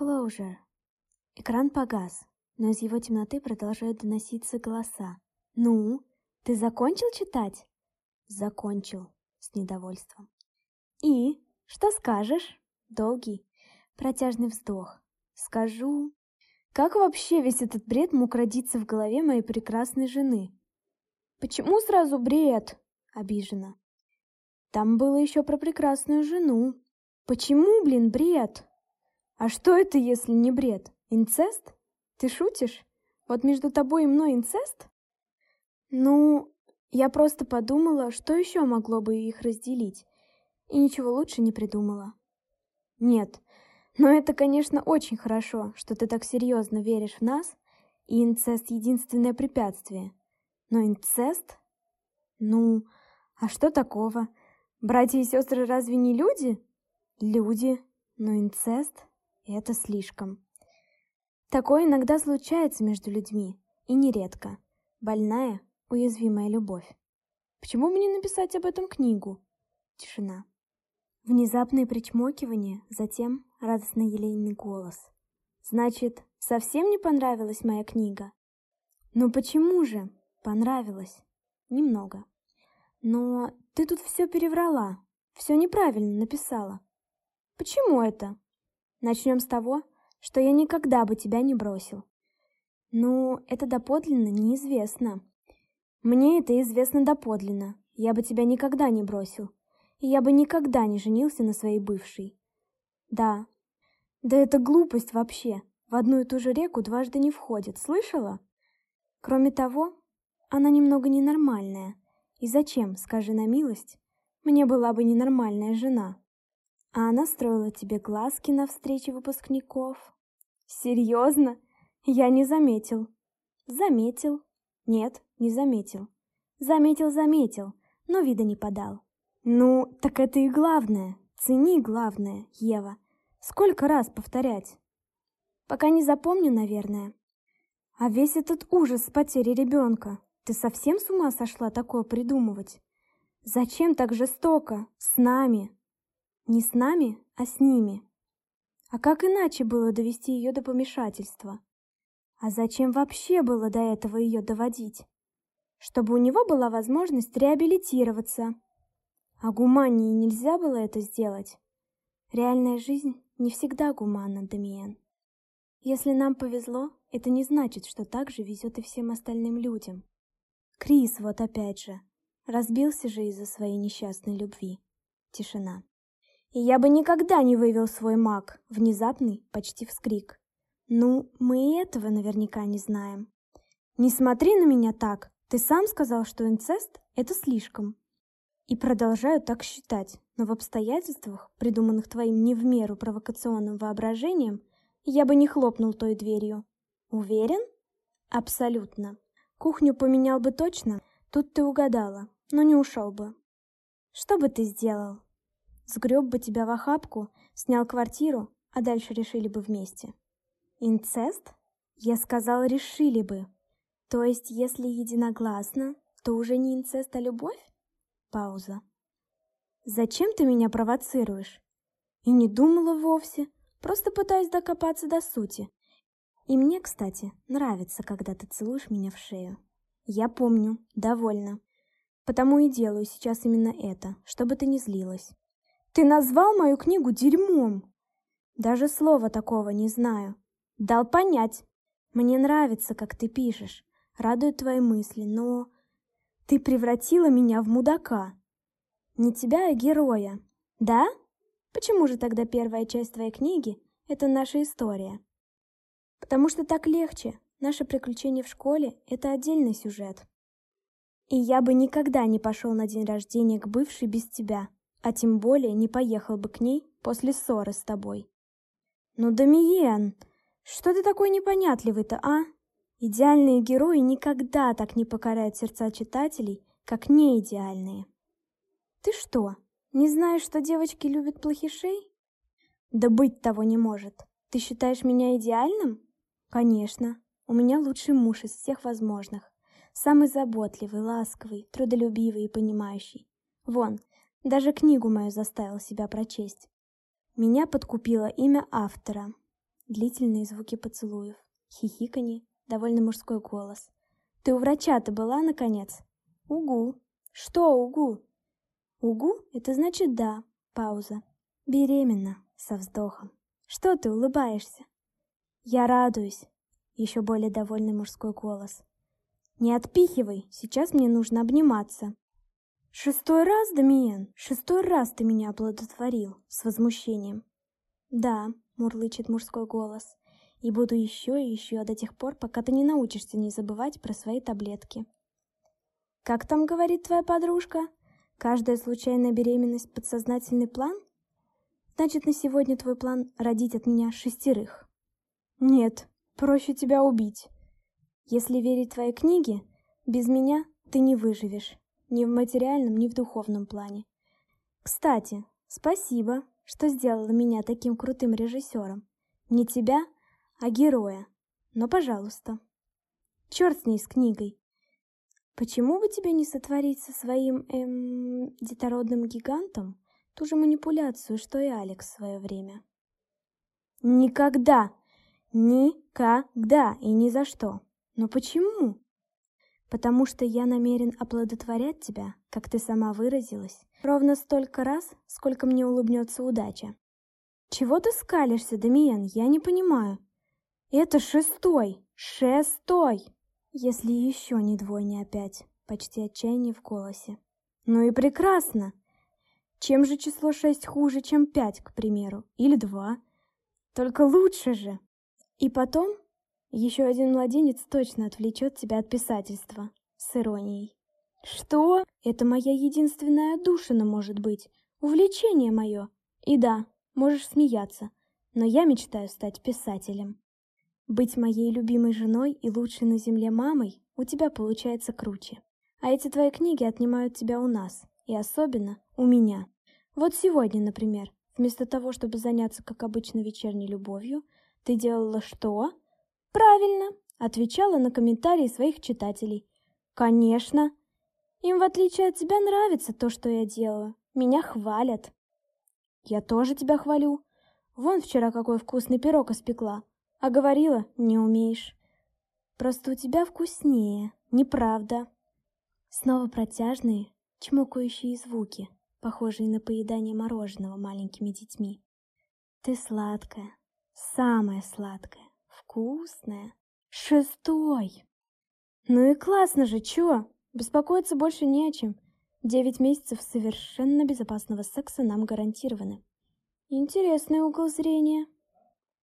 Closure. Экран погас, но из его темноты продолжают доноситься голоса. «Ну, ты закончил читать?» «Закончил», с недовольством. «И? Что скажешь?» Долгий, протяжный вздох. «Скажу...» Как вообще весь этот бред мог родиться в голове моей прекрасной жены? «Почему сразу бред?» — обижена. «Там было еще про прекрасную жену. Почему, блин, бред?» «А что это, если не бред? Инцест? Ты шутишь? Вот между тобой и мной инцест?» «Ну, я просто подумала, что еще могло бы их разделить, и ничего лучше не придумала». «Нет, но это, конечно, очень хорошо, что ты так серьезно веришь в нас, и инцест — единственное препятствие. Но инцест? Ну, а что такого? Братья и сестры разве не люди? Люди, но инцест — это слишком. Такое иногда случается между людьми, и нередко. Больная, уязвимая любовь. Почему бы не написать об этом книгу? Тишина. Внезапное причмокивание, затем радостный елейный голос. Значит, совсем не понравилась моя книга? Ну почему же? Понравилось. Немного. Но ты тут все переврала, все неправильно написала. Почему это? Начнем с того, что я никогда бы тебя не бросил. Ну, это доподлинно неизвестно. Мне это известно доподлинно. Я бы тебя никогда не бросил. И я бы никогда не женился на своей бывшей. Да. Да это глупость вообще. В одну и ту же реку дважды не входит, слышала? Кроме того, она немного ненормальная. И зачем, скажи на милость, мне была бы ненормальная жена? А она строила тебе глазки на встрече выпускников. Серьезно? Я не заметил. Заметил. Нет, не заметил. Заметил, заметил, но вида не подал. Ну, так это и главное. Цени главное, Ева. Сколько раз повторять? Пока не запомню, наверное. А весь этот ужас с потерей ребенка. Ты совсем с ума сошла такое придумывать? Зачем так жестоко? С нами. Не с нами, а с ними. А как иначе было довести ее до помешательства? А зачем вообще было до этого ее доводить? Чтобы у него была возможность реабилитироваться. А гуманнее нельзя было это сделать? Реальная жизнь не всегда гуманна, Дамиен. Если нам повезло, это не значит, что так же везет и всем остальным людям. Крис вот опять же. Разбился же из-за своей несчастной любви. Тишина. И я бы никогда не вывел свой маг. Внезапный, почти вскрик. Ну, мы и этого наверняка не знаем. Не смотри на меня так. Ты сам сказал, что инцест — это слишком. И продолжаю так считать, но в обстоятельствах, придуманных твоим не в меру провокационным воображением, я бы не хлопнул той дверью. Уверен? Абсолютно. Кухню поменял бы точно, тут ты угадала, но не ушел бы. Что бы ты сделал? Сгреб бы тебя в охапку, снял квартиру, а дальше решили бы вместе. Инцест? Я сказал, решили бы. То есть, если единогласно, то уже не инцест, а любовь? Пауза. Зачем ты меня провоцируешь? И не думала вовсе, просто пытаюсь докопаться до сути. И мне, кстати, нравится, когда ты целуешь меня в шею. Я помню, довольна. Потому и делаю сейчас именно это, чтобы ты не злилась. Ты назвал мою книгу дерьмом. Даже слова такого не знаю. Дал понять. Мне нравится, как ты пишешь. Радуют твои мысли, но... Ты превратила меня в мудака. Не тебя, а героя. Да? Почему же тогда первая часть твоей книги — это наша история? Потому что так легче. Наше приключение в школе — это отдельный сюжет. И я бы никогда не пошел на день рождения к бывшей без тебя, а тем более не поехал бы к ней после ссоры с тобой. Ну, Дамиен, что ты такой непонятливый-то, а? Идеальные герои никогда так не покоряют сердца читателей, как неидеальные. Ты что, не знаешь, что девочки любят плохишей? Да быть того не может. Ты считаешь меня идеальным? Конечно, у меня лучший муж из всех возможных. Самый заботливый, ласковый, трудолюбивый и понимающий. Вон, даже книгу мою заставил себя прочесть. Меня подкупило имя автора. длительные звуки поцелуев, хихиканье, довольно мужской голос. «Ты у врача-то была, наконец?» «Угу». «Что угу?» «Угу» — это значит «да». Пауза. «Беременна» со вздохом. «Что ты улыбаешься?» «Я радуюсь», — еще более довольный мужской голос. «Не отпихивай, сейчас мне нужно обниматься». «Шестой раз, Дамиен? Шестой раз ты меня оплодотворил!» С возмущением. «Да», — мурлычет мужской голос. «И буду еще и еще до тех пор, пока ты не научишься не забывать про свои таблетки». «Как там говорит твоя подружка? Каждая случайная беременность — подсознательный план? Значит, на сегодня твой план — родить от меня шестерых». «Нет, проще тебя убить. Если верить твоей книге, без меня ты не выживешь». Ни в материальном, ни в духовном плане. Кстати, спасибо, что сделала меня таким крутым режиссером. Не тебя, а героя. Но, пожалуйста. Черт с ней, с книгой. Почему бы тебе не сотворить со своим, эм, детородным гигантом ту же манипуляцию, что и Алекс в свое время? Никогда! Никогда и ни за что. Но почему? Потому что я намерен оплодотворять тебя, как ты сама выразилась, ровно столько раз, сколько мне улыбнется удача. Чего ты скалишься, Дамиен, я не понимаю. Это шестой, шестой, если еще не двойня опять, почти отчаяние в голосе. Ну и прекрасно. Чем же число шесть хуже, чем пять, к примеру, или два? Только лучше же. И потом еще один младенец точно отвлечет тебя от писательства. С иронией. Что? Это моя единственная душина, может быть. Увлечение мое. И да, можешь смеяться, но я мечтаю стать писателем. Быть моей любимой женой и лучшей на земле мамой у тебя получается круче. А эти твои книги отнимают тебя у нас, и особенно у меня. Вот сегодня, например, вместо того, чтобы заняться, как обычно, вечерней любовью, ты делала что? Правильно, отвечала на комментарии своих читателей. Конечно. Им, в отличие от тебя, нравится то, что я делаю. Меня хвалят. Я тоже тебя хвалю. Вон вчера какой вкусный пирог испекла. А говорила, не умеешь. Просто у тебя вкуснее, неправда. Снова протяжные, чмокающие звуки, похожие на поедание мороженого маленькими детьми. Ты сладкая, самая сладкая вкусная. Шестой. Ну и классно же, чё? Беспокоиться больше не о чем. Девять месяцев совершенно безопасного секса нам гарантированы. Интересный угол зрения.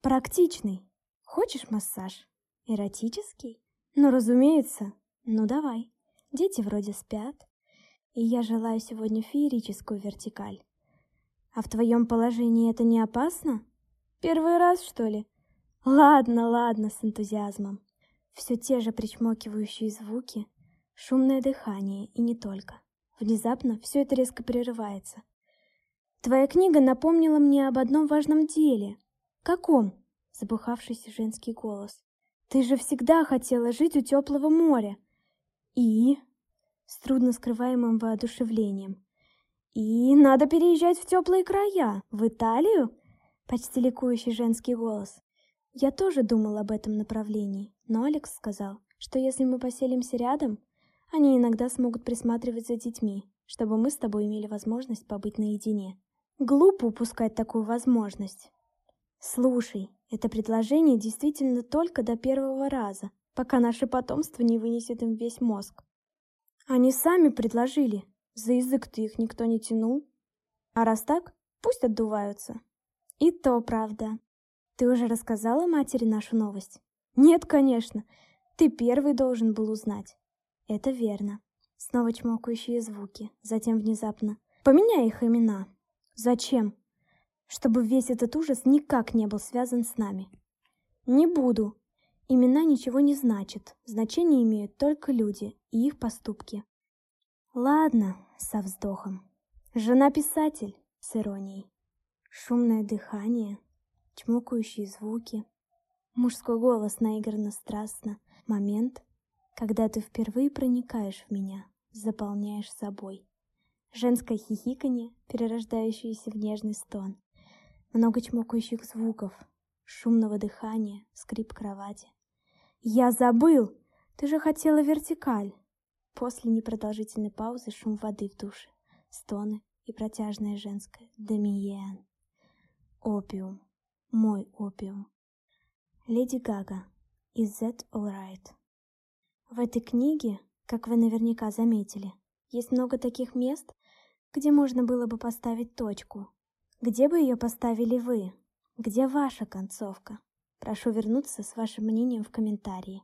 Практичный. Хочешь массаж? Эротический? Ну, разумеется. Ну, давай. Дети вроде спят. И я желаю сегодня феерическую вертикаль. А в твоем положении это не опасно? Первый раз, что ли? Ладно, ладно, с энтузиазмом. Все те же причмокивающие звуки, шумное дыхание и не только. Внезапно все это резко прерывается. Твоя книга напомнила мне об одном важном деле. Каком? Забухавшийся женский голос. Ты же всегда хотела жить у теплого моря. И? С трудно скрываемым воодушевлением. И надо переезжать в теплые края. В Италию? Почти ликующий женский голос. Я тоже думал об этом направлении, но Алекс сказал, что если мы поселимся рядом, они иногда смогут присматривать за детьми, чтобы мы с тобой имели возможность побыть наедине. Глупо упускать такую возможность. Слушай, это предложение действительно только до первого раза, пока наше потомство не вынесет им весь мозг. Они сами предложили. За язык-то их никто не тянул. А раз так, пусть отдуваются. И то правда. Ты уже рассказала матери нашу новость? Нет, конечно. Ты первый должен был узнать. Это верно. Снова чмокающие звуки, затем внезапно. Поменяй их имена. Зачем? Чтобы весь этот ужас никак не был связан с нами. Не буду. Имена ничего не значат. Значение имеют только люди и их поступки. Ладно, со вздохом. Жена-писатель с иронией. Шумное дыхание, чмокающие звуки, мужской голос наигранно страстно, момент, когда ты впервые проникаешь в меня, заполняешь собой. Женское хихиканье, перерождающееся в нежный стон, много чмокающих звуков, шумного дыхания, скрип кровати. «Я забыл! Ты же хотела вертикаль!» После непродолжительной паузы шум воды в душе, стоны и протяжное женское «Демиен». Опиум. Мой опиум. Леди Гага. Is that alright? В этой книге, как вы наверняка заметили, есть много таких мест, где можно было бы поставить точку. Где бы ее поставили вы? Где ваша концовка? Прошу вернуться с вашим мнением в комментарии.